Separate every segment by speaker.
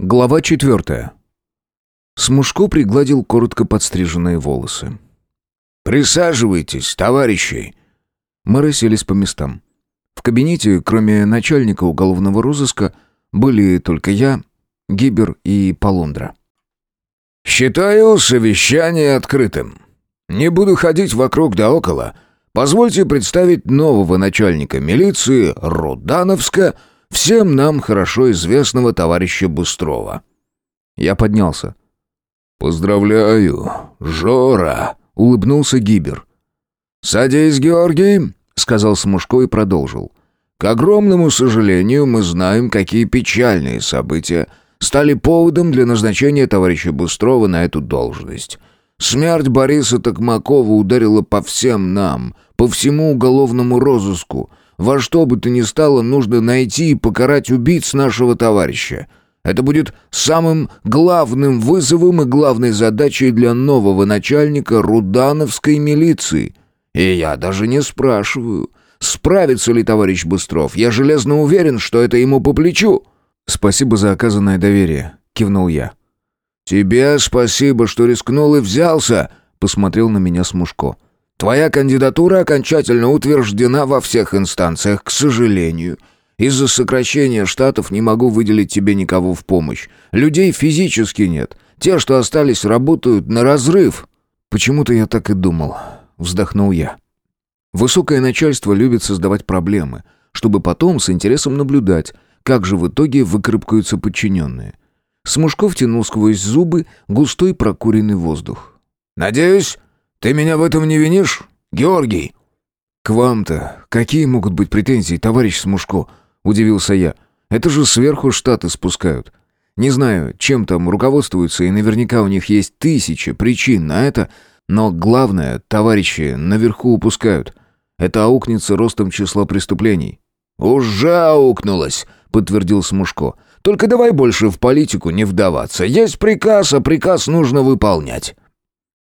Speaker 1: Глава четвертая. Смушко пригладил коротко подстриженные волосы.
Speaker 2: «Присаживайтесь, товарищи!»
Speaker 1: Мы расселись по местам. В кабинете, кроме начальника уголовного розыска, были только я, Гибер и Полундра.
Speaker 2: «Считаю совещание открытым. Не буду ходить вокруг да около. Позвольте представить нового начальника милиции Рудановска всем нам хорошо известного товарища Быстрова».
Speaker 1: Я поднялся.
Speaker 2: «Поздравляю, Жора!» — улыбнулся Гибер. «Садись, Георгий!» — сказал Смушко и продолжил. «К огромному сожалению, мы знаем, какие печальные события стали поводом для назначения товарища Быстрова на эту должность. Смерть Бориса Токмакова ударила по всем нам, по всему уголовному розыску, во что бы то ни стало, нужно найти и покарать убийц нашего товарища. Это будет самым главным вызовом и главной задачей для нового начальника Рудановской милиции. И я даже не спрашиваю, справится ли товарищ Быстров. Я железно уверен, что это ему по плечу.
Speaker 1: «Спасибо за оказанное доверие», — кивнул я.
Speaker 2: «Тебе спасибо, что рискнул и взялся», — посмотрел на меня Смушко. Твоя кандидатура окончательно утверждена во всех инстанциях, к сожалению. Из-за сокращения штатов не могу выделить тебе никого в помощь. Людей физически нет. Те, что остались, работают на разрыв».
Speaker 1: «Почему-то я так и думал», — вздохнул я. «Высокое начальство любит создавать проблемы, чтобы потом с интересом наблюдать, как же в итоге выкарабкаются подчиненные». Смушков тянул сквозь зубы густой прокуренный воздух.
Speaker 2: «Надеюсь, «Ты меня в этом не винишь, Георгий?»
Speaker 1: «К вам-то какие могут быть претензии, товарищ Смушко?» — удивился я. «Это же сверху штаты спускают. Не знаю, чем там руководствуются, и наверняка у них есть тысячи причин на это, но главное, товарищи наверху упускают. Это аукнется ростом числа преступлений».
Speaker 2: «Уже аукнулось», — подтвердил Смушко. «Только давай больше в политику не вдаваться. Есть приказ, а приказ нужно выполнять».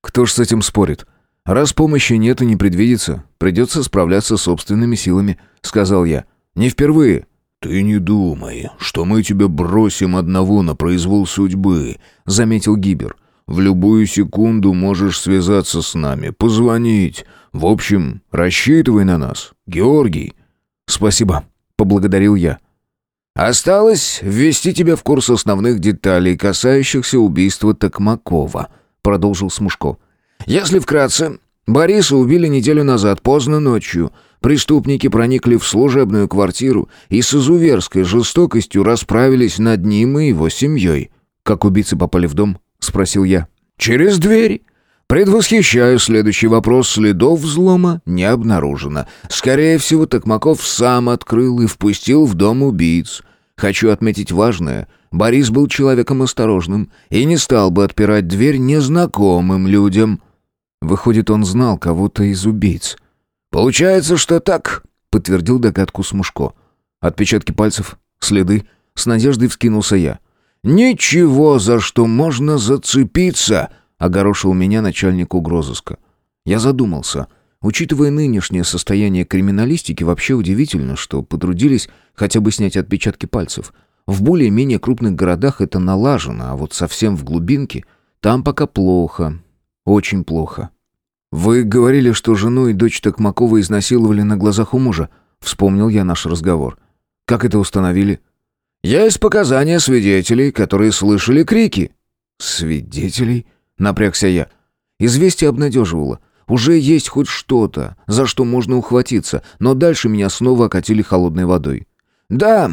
Speaker 1: Кто ж с этим спорит? Раз помощи нет и не предвидится, придется справляться собственными силами, сказал я. Не впервые.
Speaker 2: Ты не думай, что мы тебя бросим одного на произвол судьбы, заметил Гибер. В любую секунду можешь связаться с нами, позвонить. В общем, рассчитывай на нас, Георгий.
Speaker 1: Спасибо, поблагодарил я.
Speaker 2: Осталось ввести тебя в курс основных деталей, касающихся убийства Токмакова продолжил Смушко. «Если вкратце, Бориса убили неделю назад, поздно ночью. Преступники проникли в служебную квартиру и с изуверской жестокостью расправились над ним и его семьей».
Speaker 1: «Как убийцы попали в дом?» — спросил я.
Speaker 2: «Через дверь». Предвосхищаю следующий вопрос. Следов взлома не обнаружено. Скорее всего, Токмаков сам открыл и впустил в дом убийц. Хочу отметить важное. Борис был человеком осторожным и не стал бы отпирать дверь незнакомым людям.
Speaker 1: Выходит, он знал кого-то из убийц.
Speaker 2: «Получается, что так», — подтвердил догадку Смушко.
Speaker 1: «Отпечатки пальцев? Следы?» С надеждой вскинулся я.
Speaker 2: «Ничего, за что можно зацепиться», — огорошил меня начальник угрозыска.
Speaker 1: Я задумался. Учитывая нынешнее состояние криминалистики, вообще удивительно, что потрудились хотя бы снять отпечатки пальцев — в более-менее крупных городах это налажено, а вот совсем в глубинке там пока плохо. Очень плохо. «Вы говорили, что жену и дочь Токмакова изнасиловали на глазах у мужа», — вспомнил я наш разговор. «Как это установили?»
Speaker 2: «Есть показания свидетелей, которые слышали крики».
Speaker 1: «Свидетелей?» — напрягся я. Известие обнадеживало. Уже есть хоть что-то, за что можно ухватиться, но дальше меня снова окатили холодной водой.
Speaker 2: «Да,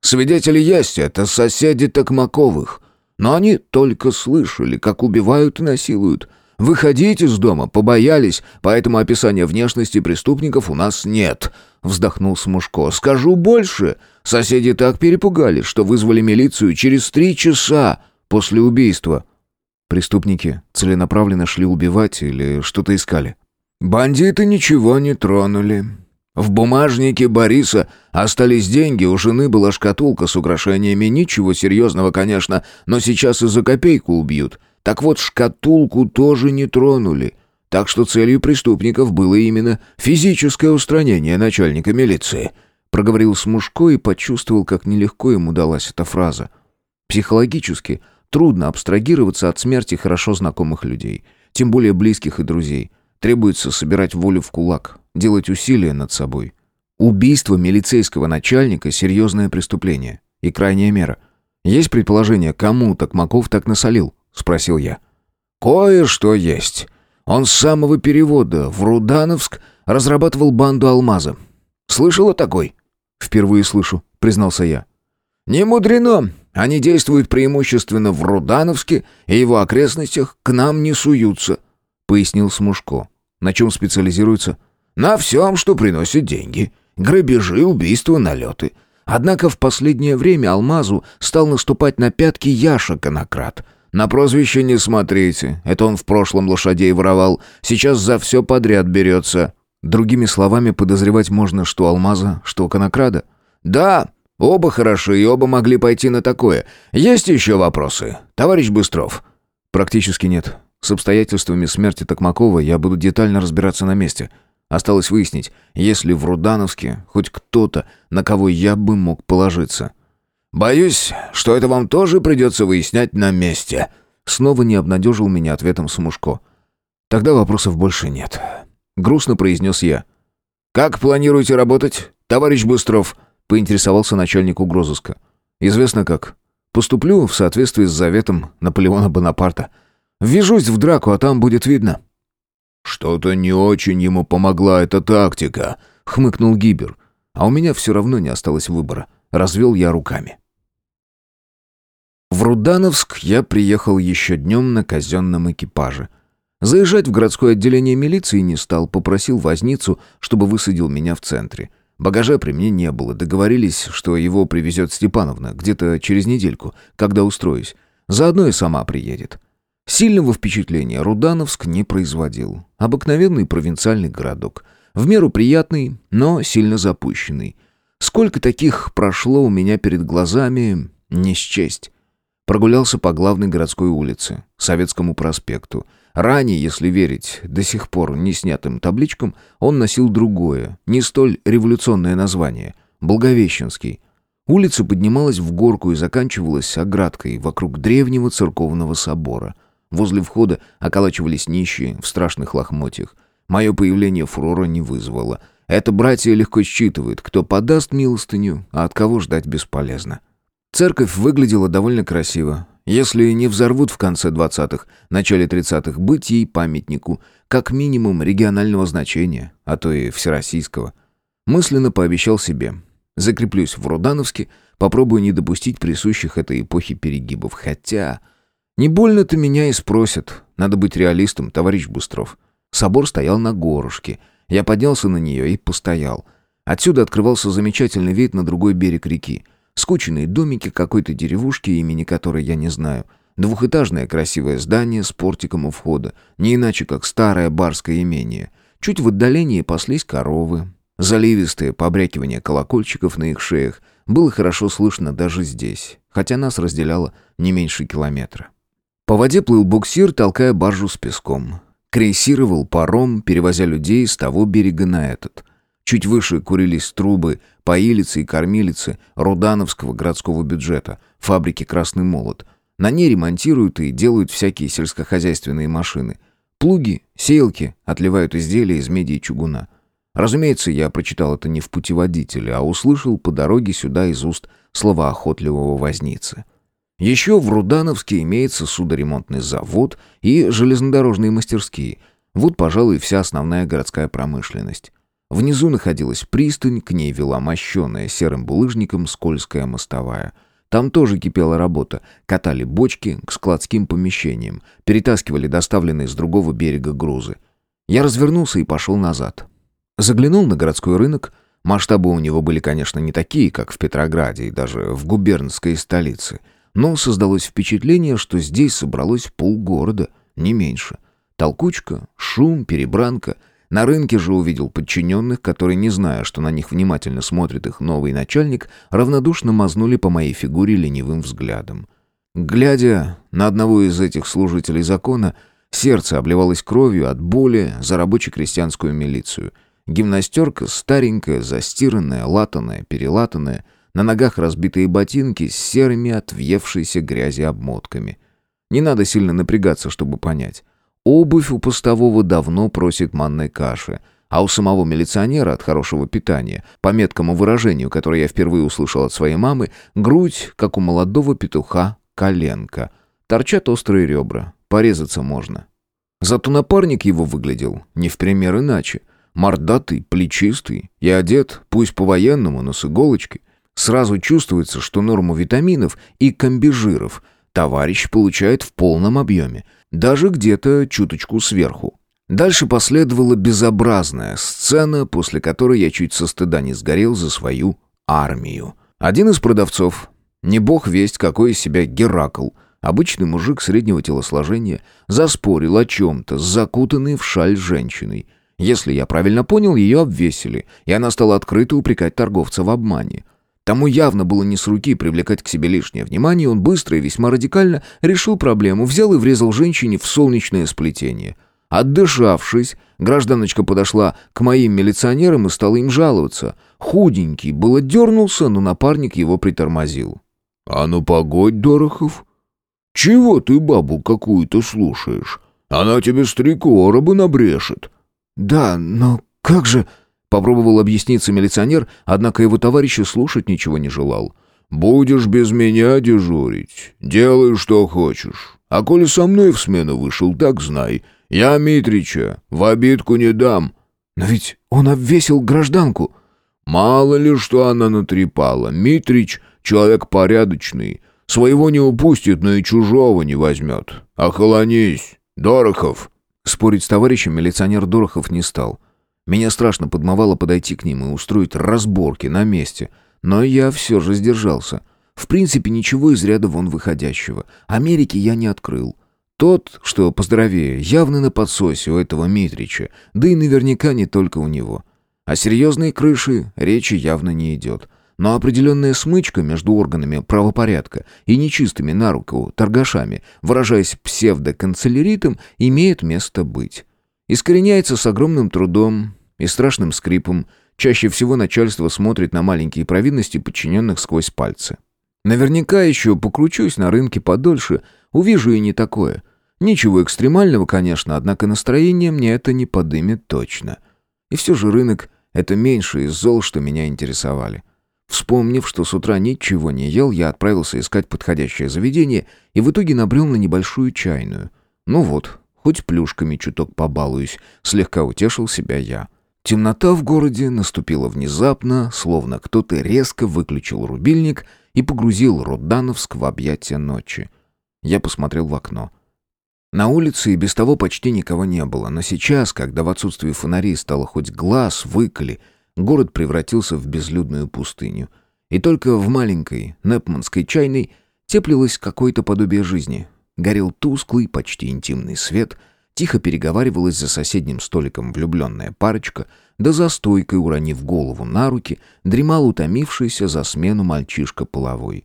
Speaker 2: Свидетели есть, это соседи Токмаковых. Но они только слышали, как убивают и насилуют. Выходить из дома побоялись, поэтому описания внешности преступников у нас нет», — вздохнул Смушко. «Скажу больше. Соседи так перепугались, что вызвали милицию через три часа после убийства».
Speaker 1: Преступники целенаправленно шли убивать или что-то искали?
Speaker 2: «Бандиты ничего не тронули. В бумажнике Бориса остались деньги, у жены была шкатулка с украшениями, ничего серьезного, конечно, но сейчас и за копейку убьют. Так вот, шкатулку тоже не тронули. Так что целью преступников было именно физическое устранение начальника милиции. Проговорил Смушко и почувствовал, как нелегко ему далась эта фраза.
Speaker 1: Психологически трудно абстрагироваться от смерти хорошо знакомых людей, тем более близких и друзей. Требуется собирать волю в кулак, делать усилия над собой. Убийство милицейского начальника – серьезное преступление и крайняя мера. Есть предположение, кому Токмаков так насолил? Спросил я.
Speaker 2: Кое-что есть. Он с самого перевода в Рудановск разрабатывал банду алмаза. Слышал о такой?
Speaker 1: Впервые слышу, признался я.
Speaker 2: Не мудрено. Они действуют преимущественно в Рудановске и его окрестностях, к нам не суются, пояснил Смушко.
Speaker 1: На чем специализируются?
Speaker 2: На всем, что приносит деньги. Грабежи, убийства, налеты. Однако в последнее время Алмазу стал наступать на пятки Яша Конократ. На прозвище не смотрите, это он в прошлом лошадей воровал, сейчас за все подряд берется.
Speaker 1: Другими словами, подозревать можно что Алмаза, что Конокрада?
Speaker 2: Да, оба хороши и оба могли пойти на такое. Есть еще вопросы, товарищ Быстров?
Speaker 1: Практически нет. С обстоятельствами смерти Токмакова я буду детально разбираться на месте. Осталось выяснить, есть ли в Рудановске хоть кто-то, на кого я бы мог положиться.
Speaker 2: «Боюсь, что это вам тоже придется выяснять на месте»,
Speaker 1: снова не обнадежил меня ответом Самушко. «Тогда вопросов больше нет», — грустно произнес я.
Speaker 2: «Как планируете работать, товарищ Быстров?» — поинтересовался начальник угрозыска.
Speaker 1: «Известно как. Поступлю в соответствии с заветом Наполеона Бонапарта». Ввяжусь в драку, а там будет видно».
Speaker 2: «Что-то не очень ему помогла эта тактика», — хмыкнул Гибер.
Speaker 1: «А у меня все равно не осталось выбора. Развел я руками». В Рудановск я приехал еще днем на казенном экипаже. Заезжать в городское отделение милиции не стал, попросил возницу, чтобы высадил меня в центре. Багажа при мне не было, договорились, что его привезет Степановна где-то через недельку, когда устроюсь. Заодно и сама приедет. Сильного впечатления Рудановск не производил. Обыкновенный провинциальный городок. В меру приятный, но сильно запущенный. Сколько таких прошло у меня перед глазами, не счесть. Прогулялся по главной городской улице, Советскому проспекту. Ранее, если верить до сих пор не снятым табличкам, он носил другое, не столь революционное название – Благовещенский. Улица поднималась в горку и заканчивалась оградкой вокруг древнего церковного собора – Возле входа околачивались нищие в страшных лохмотьях. Мое появление фурора не вызвало. Это братья легко считывают, кто подаст милостыню, а от кого ждать бесполезно. Церковь выглядела довольно красиво. Если не взорвут в конце 20-х, начале 30-х, быть ей памятнику, как минимум регионального значения, а то и всероссийского. Мысленно пообещал себе. Закреплюсь в Рудановске, попробую не допустить присущих этой эпохи перегибов. Хотя не больно-то меня и спросят. Надо быть реалистом, товарищ Быстров. Собор стоял на горушке. Я поднялся на нее и постоял. Отсюда открывался замечательный вид на другой берег реки. Скученные домики какой-то деревушки, имени которой я не знаю. Двухэтажное красивое здание с портиком у входа. Не иначе, как старое барское имение. Чуть в отдалении паслись коровы. Заливистое побрякивание колокольчиков на их шеях было хорошо слышно даже здесь, хотя нас разделяло не меньше километра. По воде плыл буксир, толкая баржу с песком. Крейсировал паром, перевозя людей с того берега на этот. Чуть выше курились трубы, поилицы и кормилицы Рудановского городского бюджета, фабрики «Красный молот». На ней ремонтируют и делают всякие сельскохозяйственные машины. Плуги, сеялки отливают изделия из меди и чугуна. Разумеется, я прочитал это не в путеводителе, а услышал по дороге сюда из уст слова охотливого возницы. Еще в Рудановске имеется судоремонтный завод и железнодорожные мастерские. Вот, пожалуй, вся основная городская промышленность. Внизу находилась пристань, к ней вела мощеная серым булыжником скользкая мостовая. Там тоже кипела работа. Катали бочки к складским помещениям, перетаскивали доставленные с другого берега грузы. Я развернулся и пошел назад. Заглянул на городской рынок. Масштабы у него были, конечно, не такие, как в Петрограде и даже в губернской столице – но создалось впечатление, что здесь собралось полгорода, не меньше. Толкучка, шум, перебранка. На рынке же увидел подчиненных, которые, не зная, что на них внимательно смотрит их новый начальник, равнодушно мазнули по моей фигуре ленивым взглядом. Глядя на одного из этих служителей закона, сердце обливалось кровью от боли за рабоче-крестьянскую милицию. Гимнастерка старенькая, застиранная, латаная, перелатанная — На ногах разбитые ботинки с серыми от въевшейся грязи обмотками. Не надо сильно напрягаться, чтобы понять. Обувь у постового давно просит манной каши, а у самого милиционера от хорошего питания, по меткому выражению, которое я впервые услышал от своей мамы, грудь, как у молодого петуха, коленка. Торчат острые ребра, порезаться можно. Зато напарник его выглядел не в пример иначе. Мордатый, плечистый и одет, пусть по-военному, но с иголочки. Сразу чувствуется, что норму витаминов и комбижиров товарищ получает в полном объеме, даже где-то чуточку сверху. Дальше последовала безобразная сцена, после которой я чуть со стыда не сгорел за свою армию. Один из продавцов, не бог весть какой из себя Геракл, обычный мужик среднего телосложения, заспорил о чем-то с закутанной в шаль женщиной. Если я правильно понял, ее обвесили, и она стала открыто упрекать торговца в обмане. Тому явно было не с руки привлекать к себе лишнее внимание, он быстро и весьма радикально решил проблему, взял и врезал женщине в солнечное сплетение. Отдышавшись, гражданочка подошла к моим милиционерам и стала им жаловаться. Худенький было дернулся, но напарник его притормозил.
Speaker 2: «А ну погодь, Дорохов! Чего ты бабу какую-то слушаешь? Она тебе с три короба набрешет!»
Speaker 1: «Да, но как же...» Попробовал объясниться милиционер, однако его товарищ слушать ничего не желал.
Speaker 2: «Будешь без меня дежурить. Делай, что хочешь. А коли со мной в смену вышел, так знай. Я Митрича в обидку не дам».
Speaker 1: «Но ведь он обвесил гражданку».
Speaker 2: «Мало ли, что она натрепала. Митрич — человек порядочный. Своего не упустит, но и чужого не возьмет. Охолонись, Дорохов».
Speaker 1: Спорить с товарищем милиционер Дорохов не стал. Меня страшно подмывало подойти к ним и устроить разборки на месте, но я все же сдержался. В принципе, ничего из ряда вон выходящего. Америки я не открыл. Тот, что поздоровее, явно на подсосе у этого Митрича, да и наверняка не только у него. О серьезной крыше речи явно не идет. Но определенная смычка между органами правопорядка и нечистыми на руку торгашами, выражаясь псевдоканцеляритом, имеет место быть. Искореняется с огромным трудом, и страшным скрипом чаще всего начальство смотрит на маленькие провинности подчиненных сквозь пальцы. Наверняка еще покручусь на рынке подольше, увижу и не такое. Ничего экстремального, конечно, однако настроение мне это не подымет точно. И все же рынок — это меньше из зол, что меня интересовали. Вспомнив, что с утра ничего не ел, я отправился искать подходящее заведение и в итоге набрел на небольшую чайную. Ну вот, хоть плюшками чуток побалуюсь, слегка утешил себя я. Темнота в городе наступила внезапно, словно кто-то резко выключил рубильник и погрузил Родановск в объятия ночи. Я посмотрел в окно. На улице и без того почти никого не было, но сейчас, когда в отсутствии фонарей стало хоть глаз выколи, город превратился в безлюдную пустыню. И только в маленькой Непманской чайной теплилось какое-то подобие жизни. Горел тусклый, почти интимный свет — Тихо переговаривалась за соседним столиком влюбленная парочка, да за стойкой, уронив голову на руки, дремал утомившийся за смену мальчишка половой.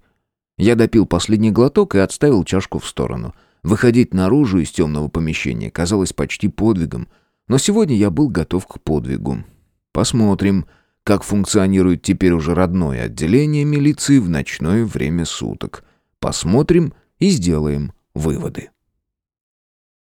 Speaker 1: Я допил последний глоток и отставил чашку в сторону. Выходить наружу из темного помещения казалось почти подвигом, но сегодня я был готов к подвигу. Посмотрим, как функционирует теперь уже родное отделение милиции в ночное время суток. Посмотрим и сделаем выводы.